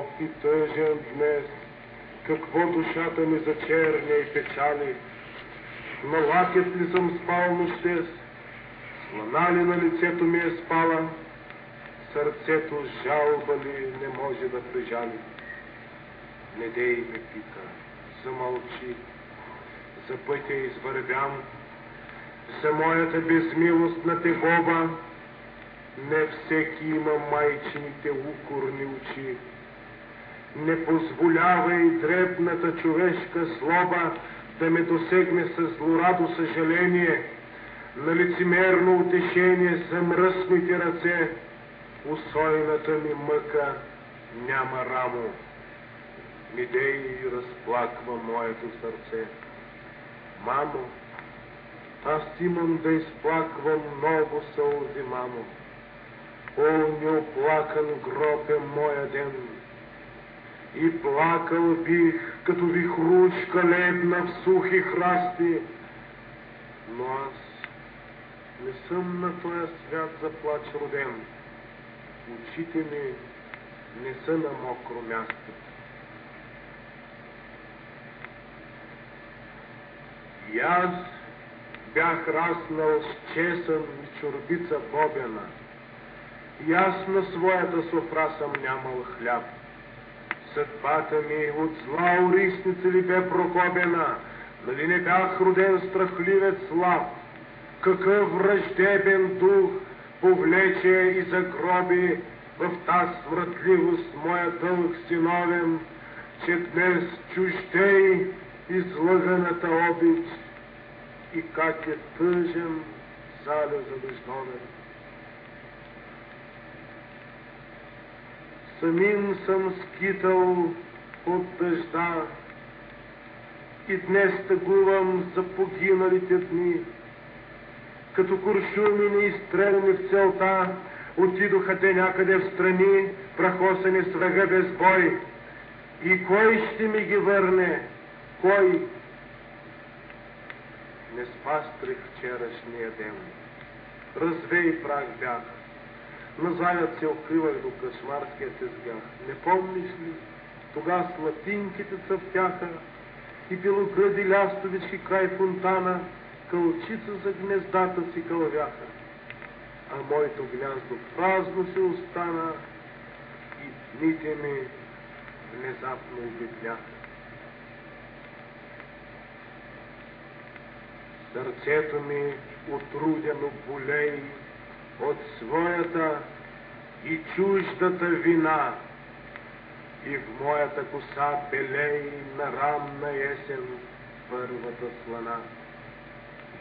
Нов и тъжен днес, какво душата ми зачерня и печали. На лакет ли съм спал нощес, слана ли на лицето ми е спала, сърцето жалба ли не може да прижали. Не дей ме пита, замълчи, за пътя извървям, за моята безмилостна тегоба, не всеки има майчините укорни очи. Не позволявай дребната човешка злоба да ме досегне с злорадо съжаление, на лицемерно утешение за мръсните ръце, усойната ми мъка няма рамо. Не дей разплаква моето сърце. Мамо, аз имам да изплаквам много сълзи, мамо. О, неоплакан гроб е моя ден. И плакал бих, като вихручка ледна в сухи храсти. Но аз не съм на този свят за плач роден. Очите ми не са на мокро място. И аз бях раснал с чесън и чорбица бобена. И аз на своята софра съм нямал хляб. Съдбата ми от зла орисница ли бе прокобена, нали не бях роден страхливец слаб? Какъв враждебен дух повлече и загроби в таз свратливост моя дълг синовен, че днес чуждей излъганата обич и как е тъжен залеза веждовен. Самин съм скитал от дъжда и днес тъгувам за погиналите дни. Като куршуми неизстрелени в целта, отидоха те някъде в страни, прахосани с врага без бой. И кой ще ми ги върне? Кой? Не спастрих вчерашния ден. Развей прах бях. Назаят се укривах до кошмарския тезгах. Не помниш ли? Тога слатинките цъфтяха и белогръди лястовички край фонтана, кълчица за гнездата си кълвяха. А моето гнездо празно се остана и дните ми внезапно обикняха. Сърцето ми отрудено болей от своята и чуждата вина и в моята коса белей на ранна есен първата слана.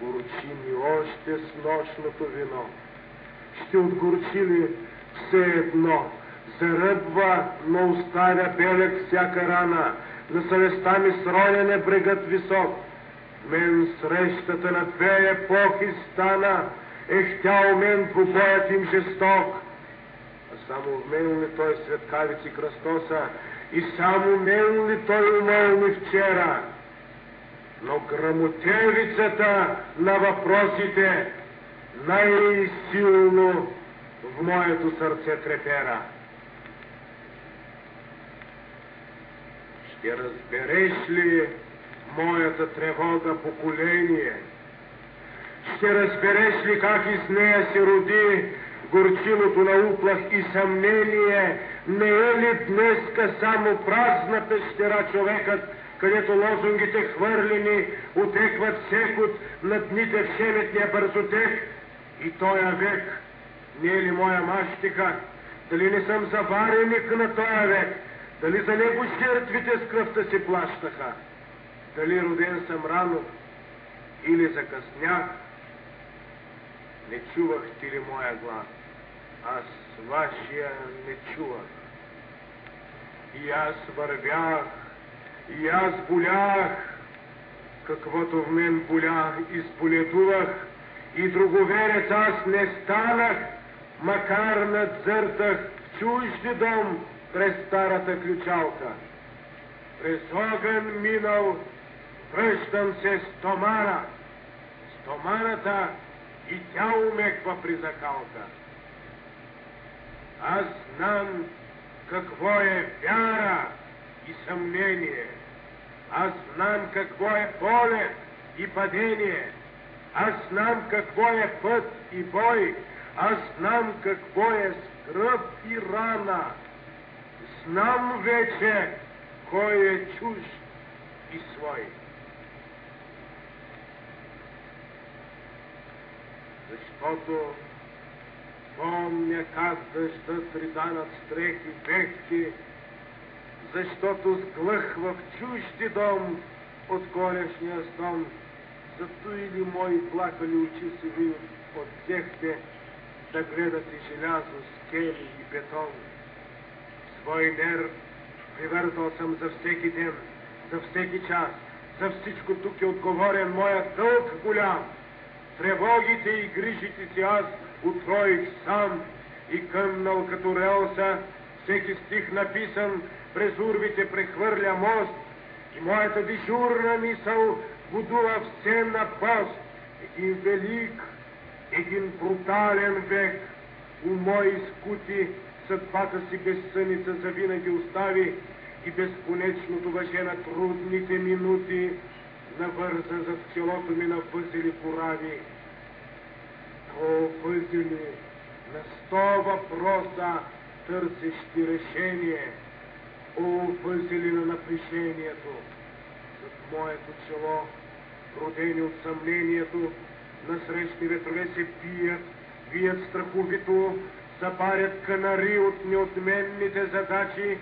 Горчи ми още с нощното вино. Ще отгорчи ли все едно? Заръбва, но оставя белек всяка рана. На съвестта ми сронен е брегът висок. Мен срещата на две епохи стана, ехтял мен двубоят им жесток. А само в мен ли той светкавици кръстоса и само мен ли той умъл ми вчера? Но грамотевицата на въпросите най-силно в моето сърце трепера. Ще разбереш ли моята тревога поколение? Ще разбереш ли как из нея се роди горчилото на уплах и съмнение? Не е ли днеска само празна пещера човекът, където лозунгите хвърлени отекват секот на дните в шеметния бързотек? И тоя век не е ли моя мащика? Дали не съм завареник на тоя век? Дали за него жертвите с кръвта си плащаха? Дали роден съм рано или закъснях? Не чувахте ли моя глас? Аз вашия не чувах. И аз вървях, и аз болях, каквото в мен болях, изполетувах, и друговерец аз не станах, макар надзъртах в чужди дом през старата ключалка. През огън минал, връщам се с томана. С томаната и тя умеква при закалка. Аз знам какво е вяра и съмнение. Аз знам какво е полет и падение. Аз знам какво е път и бой. Аз знам какво е скръп и рана. Знам вече кой е чуж и свой. Защото помня как дъждът рида над стрехи вехти, защото сглъхва в чужди дом от колешния сон, зато или мои плакали очи си ви отдехте да гледате желязо, скели и бетон. Свой нерв привързал съм за всеки ден, за всеки час, за всичко тук е отговорен моят дълг голям. Тревогите и грижите си аз утроих сам и къмнал като релса, всеки стих написан през урвите прехвърля мост и моята дежурна мисъл будува все на пост. Един велик, един брутален век у мои скути съдбата си безсъница завинаги остави и безконечното въже на трудните минути навърза зад челото ми на възели порави. О, възели, на сто въпроса търсещи решение, о, възели на напрежението, зад моето чело, родени от съмнението, насрещни ветрове се бият, бият страховито, запарят канари от неотменните задачи,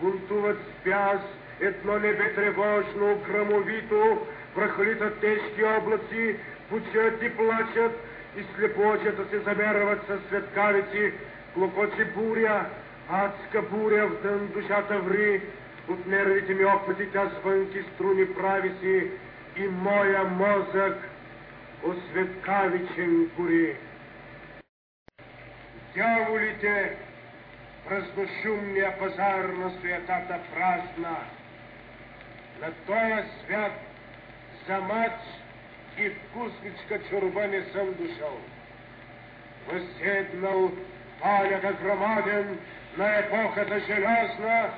бунтуват с пяс, едно небе тревожно, грамовито, прахлитат тежки облаци, пучат и плачат, и слепочета се замерват със светкавици, клокочи буря, адска буря в дън душата ври, от нервите ми опити тя звънки струни прави си и моя мозък осветкавичен гори. Дяволите разношумния пазар на суетата празна, на този свят за мач и вкусничка чорба не съм дошъл. Възседнал палята громаден на епохата желязна,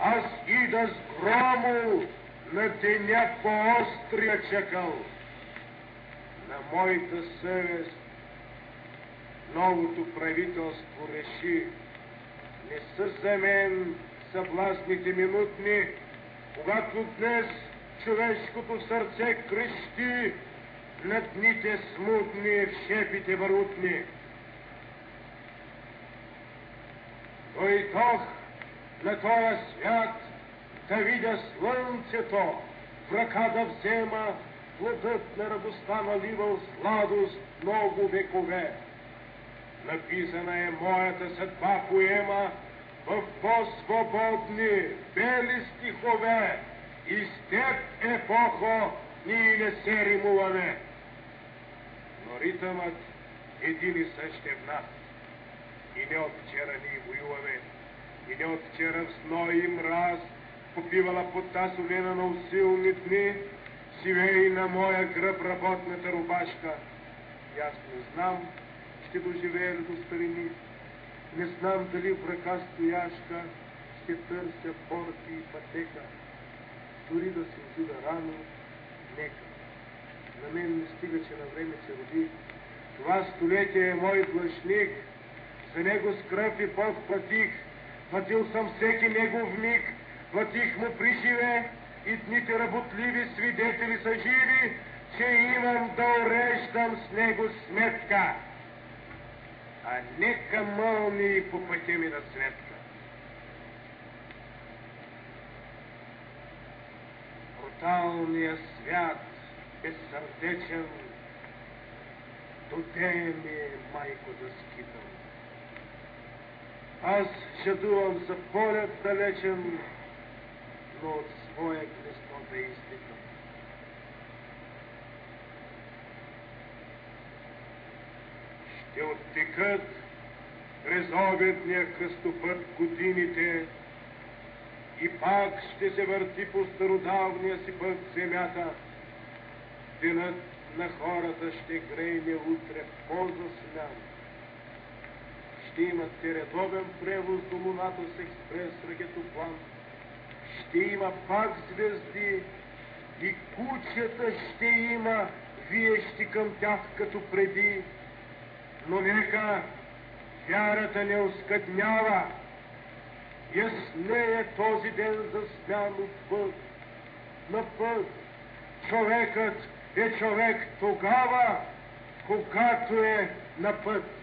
аз ида с грому на деня по острия чакъл. На моята съвест новото правителство реши не са за мен съблазните минутни, когато днес човешкото сърце крещи на дните смутни в шепите варутни. Дойдох на този свят да видя слънцето, в ръка да взема плодът на радостта наливал сладост много векове. Написана е моята съдба поема в по-свободни, бели стихове и с теб, епохо, ние не се римуваме. Но ритъмът един и същ е в нас. И не от вчера ние воюваме, и не от вчера в сной и мраз, попивала под тази олена на усилни дни, живее на моя гръб работната рубашка. И аз не знам, ще доживея до старини. Не знам дали в ръка стояшка ще търся порти и пътека. Дори да се отида рано, нека. На мен не стига, че на време се роди. Това столетие е мой длъжник. За него скръп и пот платих. Платил съм всеки негов миг. Платих му при живе и дните работливи свидетели са живи, че имам да уреждам с него сметка а нека мълни по пътя ми на светка. Бруталният свят, безсърдечен, доде ми е майко да скитам. Аз жадувам за полет далечен, но от своя гнездо да излитам. ще оттекат през обедния кръстопът годините и пак ще се върти по стародавния си път земята. Денът на хората ще грейне утре по-засмян. ще имате редовен превоз до луната с експрес ракетоплан, ще има пак звезди и кучета ще има, виещи към тях като преди, но нека вярата не оскъднява, ясне е този ден засмян от път, на път. Човекът е човек тогава, когато е на път.